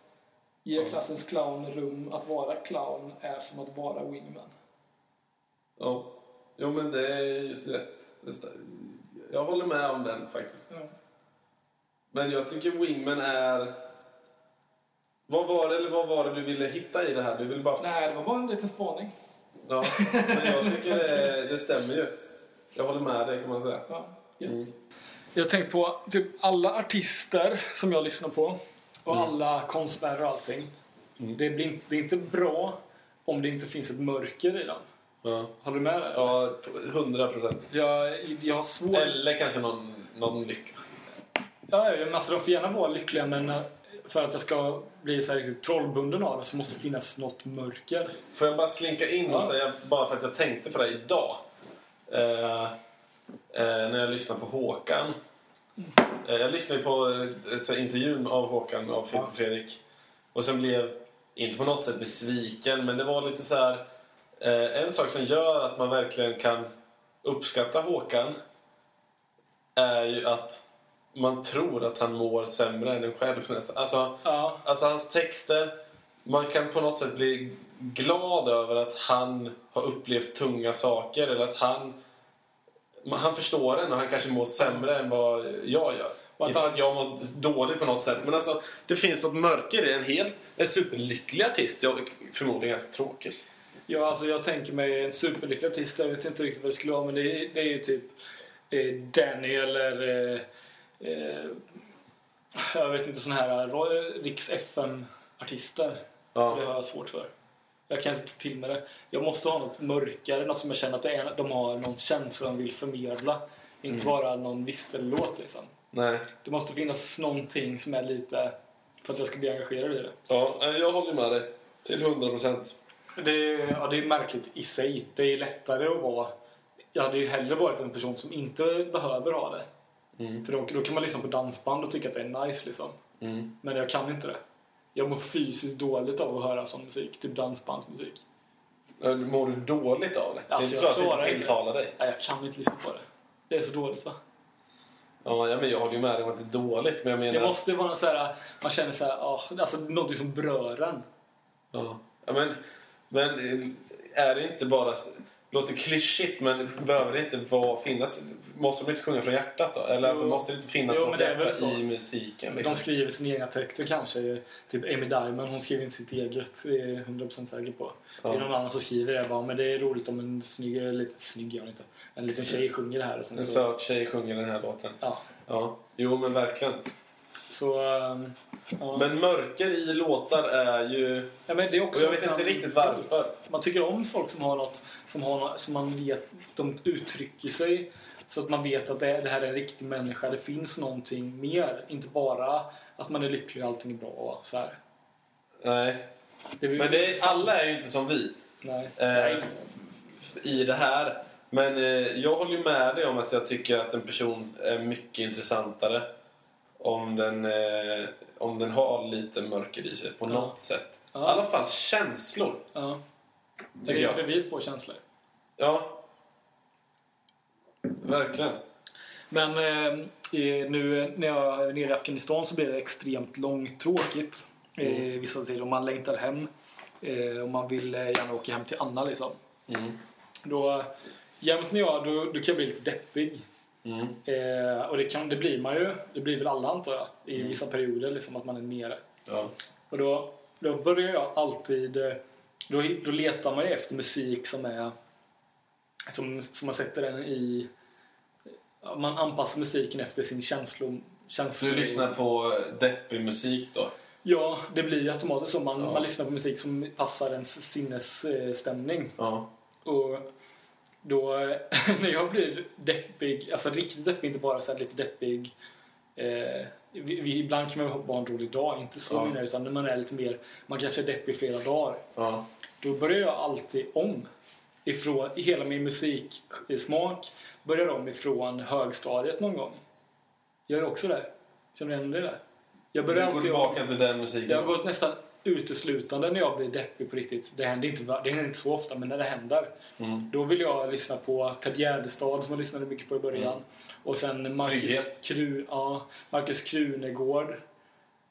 Ge Ja. klassens clown rum. Att vara clown är som att vara wingman. Ja. Jo men det är just rätt. Jag håller med om den faktiskt. Ja. Men jag tycker wingman är... Vad var det, eller vad var det du ville hitta i det här? Du ville bara... Nej, det var bara en liten spaning. Ja, men jag tycker det, det stämmer ju. Jag håller med dig kan man säga. Ja. Mm. Jag tänker på typ alla artister som jag lyssnar på och Mm. alla konstnärer och allting. Mm. Det, blir inte, det är inte bra om det inte finns ett mörker i dem. Ja, Håller du med? där? ja hundra procent. Jag, jag har svårt... Eller kanske någon, någon lycka. Ja, alltså, de får gärna vara lyckliga men eh, för att jag ska bli så här riktigt trollbunden av det så måste det finnas något mörker. Får jag bara slinka in och Ja. säga, bara för att jag tänkte på det idag. Eh, eh, när jag lyssnade på Håkan. Eh, jag lyssnade på eh, intervjun av Håkan av Ja. Fredrik. Och sen blev, inte på något sätt besviken, men det var lite så här. Eh, en sak som gör att man verkligen kan uppskatta Håkan är ju att man tror att han mår sämre än en själv nästan. Alltså, Ja, Alltså hans texter, man kan på något sätt bli glad över att han har upplevt tunga saker eller att han han förstår en och han kanske mår sämre än vad jag gör. Och att att jag mår dåligt på något sätt, men alltså det finns något mörker i en helt en superlycklig artist. Jag, förmodligen ganska tråkig. Ja, alltså jag tänker mig en superlycklig artist. Jag vet inte riktigt vad det skulle vara, men det är, det är ju typ eh, Danny eller... Eh, eh, jag vet inte, sån här Riks FM-artister. Det Ja. har jag svårt för. Jag kan inte ta till med det. Jag måste ha något mörkare, något som jag känner att är, de har någon känsla de vill förmedla. Inte bara någon vissellåt liksom. Nej. Det måste finnas någonting som är lite... För att jag ska bli engagerad i det. Ja, jag håller med dig. Till 100 procent. Det är, ja, det är märkligt i sig. Det är lättare att vara... Jag hade ju hellre varit en person som inte behöver ha det. Mm. För då, då kan man lyssna på dansband och tycka att det är nice liksom. Mm. Men jag kan inte det. Jag mår fysiskt dåligt av att höra sån musik. Typ dansbandsmusik. Eh, Mår du dåligt av det? det är Alltså, inte så att det inte tilltalar dig? Nej, jag kan inte lyssna på det. Det är så dåligt va? Ja, ja, men jag håller ju med dig om att det är dåligt, men jag menar... Det måste vara så här, man känner så här, ah, alltså någonting som berör en. Ja. ja men, men är det inte bara... Låter klyschigt, men behöver det inte vara, finnas... Måste de inte sjunga från hjärtat då? Eller alltså, måste det inte finnas Jo, något hjärta i musiken? De Liksom? skriver sina egna texter kanske. Typ Amy Diamond, hon skriver inte sitt eget. Det är jag 100% säker på. Ja. Det är någon annan som skriver det bara, men det är roligt om en snygg, lite snygg gör inte. En liten tjej sjunger det här och sen En så... söt tjej sjunger den här låten. Ja. Ja, jo men verkligen. Så... ehm, ja. Men mörker i låtar är ju... ja, men det är också Och jag vet inte riktigt varför. Man tycker om folk som har något, som, har något, som man vet, de uttrycker sig så att man vet att det, det här är en riktig människa. Det finns någonting mer. Inte bara att man är lycklig och allting är bra. och Så här. Nej. Det Men det är, alla är ju inte som vi. Nej. eh, Nej. i det här. Men eh, jag håller med dig om att jag tycker att en person är mycket intressantare om den, eh, om den har lite mörker i sig på Ja. något sätt. Ja. I alla fall känslor, Ja. Det är jag. bevis på känslor. Ja. Verkligen. Men eh, nu när jag är nere i Afghanistan så blir det extremt långtråkigt Mm. eh, vissa tider. Och man längtar hem. Eh, och man vill eh, gärna åka hem till Anna liksom. Mm. Då, jämt när jag, då, då kan jag bli lite deppig. Mm. Eh, och det, kan, det blir man ju. Det blir väl alla antar jag. I Mm. vissa perioder liksom att man är nere. Ja. Och då, då börjar jag alltid... eh, Då, då letar man ju efter musik som är... Som, som man sätter den i... Man anpassar musiken efter sin känslo... Känslo du lyssnar på deppig musik då? Ja, det blir automatiskt så. Man, Ja. man lyssnar på musik som passar ens sinnesstämning. Ja. Och då, när jag blir deppig, alltså riktigt deppig, inte bara så här lite deppig. Eh, vi, vi, ibland kan man ha en rolig dag, inte så Ja. jag, utan när man är lite mer, man kanske är deppig flera dagar. Ja. Då börjar jag alltid om. Ifrån, hela min musiksmak börjar om ifrån högstadiet någon gång. Gör du också det? Känner du igen det där? Jag Du börjar går alltid om. tillbaka till den musiken? Det har gått nästan uteslutande när jag blir deppig på riktigt. Det händer inte, det händer inte så ofta, men när det händer. Mm. Då vill jag lyssna på Ted Gärdestad som jag lyssnade mycket på i början. Och sen Marcus. Kru, ja, Marcus Krunegård.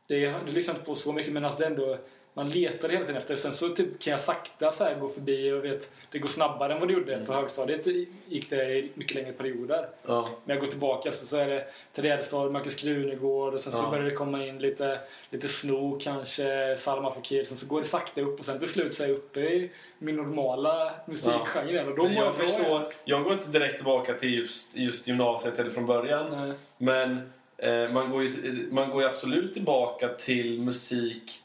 Det, det lyssnar inte på så mycket, men alltså det är ändå, man letar hela tiden efter. Sen så typ kan jag sakta så här gå förbi och vet, det går snabbare än vad det gjorde. På högstadiet gick det i mycket längre perioder. Ja. När jag går tillbaka så, så är det Ted Gärdestad, Marcus Krunegård och sen så Ja. börjar det komma in lite, lite Snow kanske, Salma Fakir. Sen så går det sakta upp och sen till slut så är jag uppe i min normala musikgenre. igen. Och då Men jag igen. förstår. Jag går inte direkt tillbaka till just, just gymnasiet eller från början. Nej. Men eh, man, går ju, man går ju absolut tillbaka till musik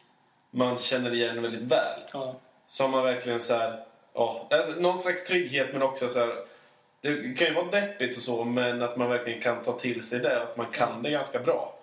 man känner igen väldigt väl. Ja. Som man verkligen så här, ja, alltså, någon slags trygghet men också så här, det kan ju vara deppigt och så men att man verkligen kan ta till sig det att man kan det ganska bra.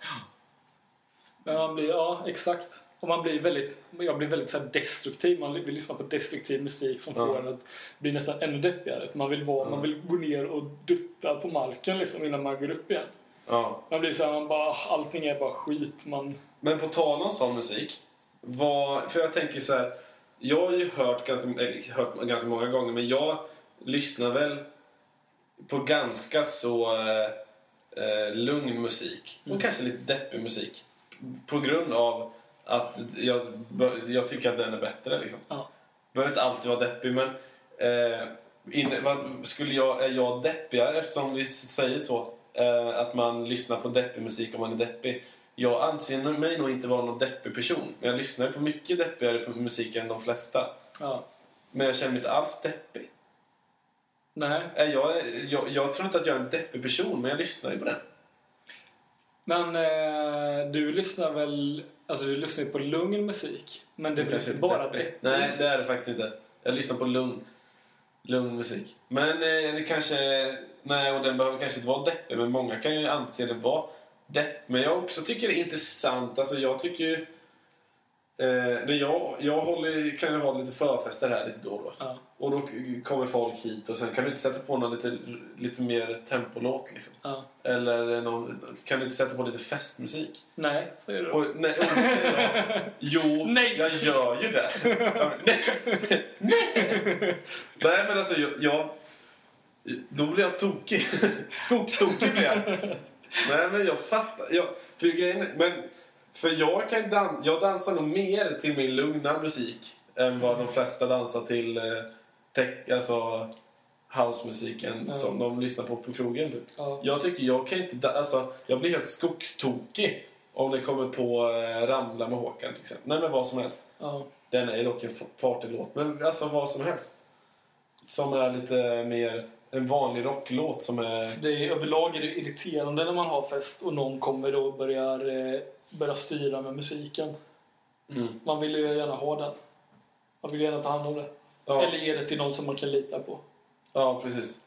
Men man blir, ja exakt. Och man blir väldigt, jag blir väldigt så destruktiv. Man vill lyssna på destruktiv musik som Ja. får en att bli nästan ännu deppigare. För man vill, vara, man vill gå ner och dutta på marken liksom innan man går upp igen. Ja. Man blir så här, man bara, allting är bara skit. Man, Men på tal om sån musik. Vad, för jag tänker så här. Jag har ju hört ganska, hört ganska många gånger men jag lyssnar väl på ganska så eh, eh, lugn musik. Och kanske lite deppig musik. På grund av att jag, jag tycker att den är bättre. Liksom. ja. behöver inte alltid vara deppig men eh, in, vad, skulle jag, är jag deppigare eftersom vi säger så? Eh, att man lyssnar på deppig musik om man är deppig. Jag anser mig nog inte vara någon deppig person. Men jag lyssnar på mycket deppigare musik än de flesta. Ja. Men jag känner mig inte alls deppig. Nej. Jag, jag, jag tror inte att jag är en deppig person, men jag lyssnar ju på den. Men eh, du lyssnar väl... Alltså du lyssnar ju på lugn musik. Men det inte bara deppig. deppig Nej, det är det faktiskt inte. Jag lyssnar på lugn, lugn musik. Men eh, det kanske... Nej, och den behöver kanske inte vara deppig, men många kan ju anse det vara depp. Men jag också tycker det är intressant. Alltså jag tycker. Eh, jag, jag håller, kan ju ha lite förfester här lite då och då. Ja. Och då kommer folk hit och sen kan du inte sätta på någon lite, lite mer tempolåt liksom. ja. Eller någon, kan du inte sätta på lite festmusik? Nej, säger du. Och, nej, och då säger jag, jo, Nej. jag gör ju det. nej. nej. nej, men alltså jag, jag... Då blir jag tokig. Skogstokig blir jag. Nej, men jag fattar. Jag, för grejen, men för jag kan dan, jag dansar nog mer till min lugna musik än vad de flesta dansar till eh, tech, alltså housemusiken Ja. som de lyssnar på på krogen. Typ. Ja. Jag tycker jag kan inte... Alltså, jag blir helt skogstokig om det kommer på eh, Ramla med Håkan till exempel. Nej men vad som helst. Ja. Den är dock en partylåt. Men alltså vad som helst. Som är lite mer en vanlig rocklåt som är... Det är, överlag är det irriterande när man har fest och någon kommer och börjar, eh, börjar styra med musiken. Mm. Man vill ju gärna ha den. Man vill gärna ta hand om det. Ja, Eller ge det till någon som man kan lita på. ja, precis.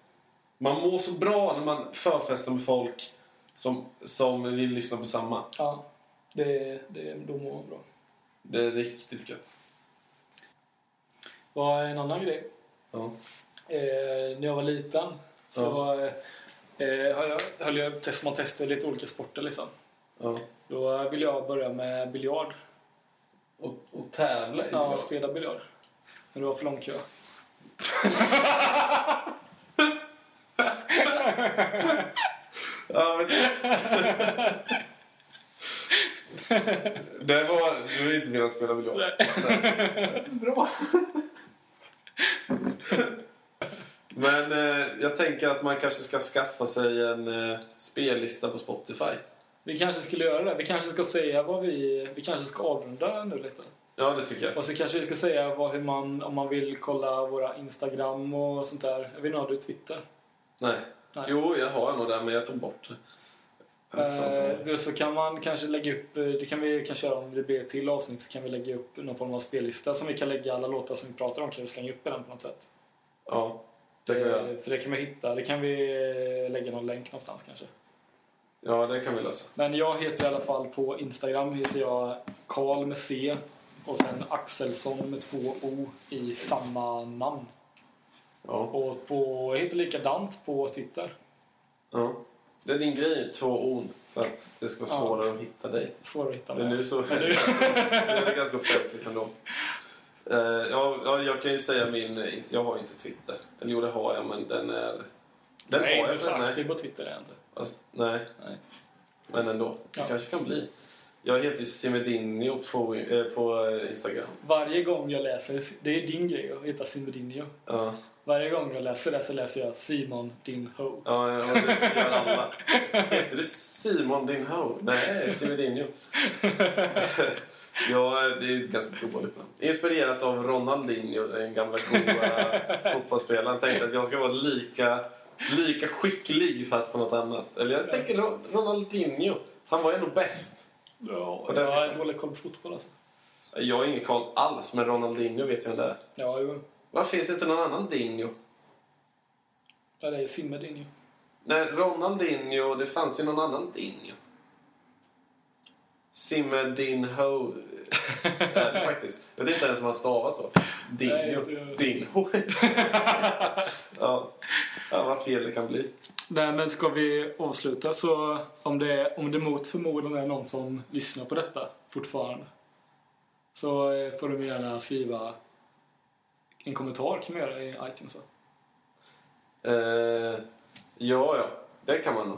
Man mår så bra när man förfestar med folk som, som vill lyssna på samma. Ja, det, det, då mår man bra. Det är riktigt gött. Vad är en annan grej? Ja. Eh, när jag var liten så eh, höll jag, höll jag test, man testade lite olika sporter liksom. Ja. Då ville jag börja med biljard. Och, och tävla i Ja, biljard. spela biljard. Men det var för lång kö. Ja, men... det var... Du har inte velat spela biljard. Bra. Men eh, jag tänker att man kanske ska skaffa sig en eh, spellista på Spotify. Vi kanske skulle göra det. Vi kanske ska säga vad vi... Vi kanske ska avrunda nu lite. Ja, det tycker jag. Och så kanske vi ska säga vad, hur man, om man vill kolla våra Instagram och sånt där. Jag vet inte, har du Twitter? Nej. Nej. Jo, jag har nog där, men jag tog bort det. Det. Eh, så kan man kanske lägga upp, eh, det kan vi kanske göra om det blir ett till avsnitt, så kan vi lägga upp någon form av spellista som vi kan lägga alla låtar som vi pratar om, kan vi slänga upp i den på något sätt. Ja, det. Eh, För det kan vi hitta, det kan vi eh, lägga någon länk någonstans kanske. Ja, det kan vi lösa. Men jag heter i alla fall på Instagram heter jag Karl med C och sen Axelsson med två O i samma namn. Ja. Och på, jag heter likadant på Twitter. ja. Det är din grej, två on, för att det ska vara Ja. svårare att hitta dig. Svårare att hitta Men mig. nu så... Men nu- det är ganska offentligt ändå. Uh, ja, ja, jag kan ju säga min... Jag har ju inte Twitter. Eller jo, det har jag, men den är... Den Nej, har du är jag. så för- aktiv på Twitter är jag inte. Alltså, nej, Nej. men ändå. Det Ja. kanske kan bli. Jag heter ju Simedinho på, eh, på eh, Instagram. Varje gång jag läser, det är din grej att heta Simodinho. Ja, Varje gång jag läser det så läser jag Simon din ho. ja ja, det gör alla. Heter du Simon din ho? Nej, Simedinho. ja, det är ett ganska dåligt namn. Inspirerat av Ronaldinho, den gamla goa fotbollsspelaren. Tänkte att jag ska vara lika, lika skicklig fast på något annat. Eller jag tänker Ro- Ronaldinho. Han var ju ändå bäst. Ja, Och jag har dålig koll på fotboll alltså. Jag har ingen koll alls, men Ronaldinho vet ju vem det är. Ja, jo. Varför finns det inte någon annan Dinho? Ja, det är Simmerdinho. Nej, Ronaldinho, det fanns ju någon annan Dinho. Simmerdinho. Det faktiskt. Jag vet inte ens om man stavar så. Dinho. Dinho. ja. ja, vad fel det kan bli. Nej, men ska vi avsluta så om det, om det mot förmodan är någon som lyssnar på detta fortfarande så eh, får de gärna skriva en kommentar kan man göra i iTunes. Eh, ja, ja. Det kan man nog.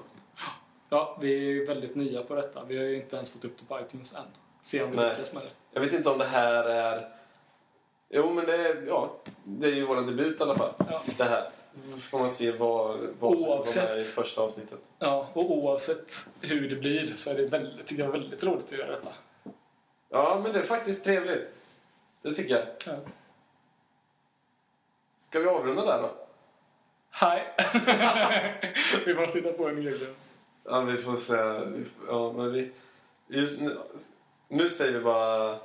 Ja, vi är väldigt nya på detta. Vi har ju inte ens fått upp det på iTunes än. Se om Nej. lyckas med det. Jag vet inte om det här är Jo, men det är, ja, det är ju vår debut i alla fall. Ja. Det här. Får man se vad, vad som Oavsett. med i första avsnittet. Ja, och oavsett hur det blir så är det väldigt, tycker jag väldigt roligt att göra detta. Ja, men det är faktiskt trevligt. Det tycker jag. Ja. Ska vi avrunda där då? Hej! vi får sitta på en egen. Ja, vi får se. Vi får- Ja, men vi... Just nu, nu säger vi bara...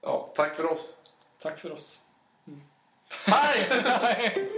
Ja, tack för oss. Tack för oss. Hej! Hej!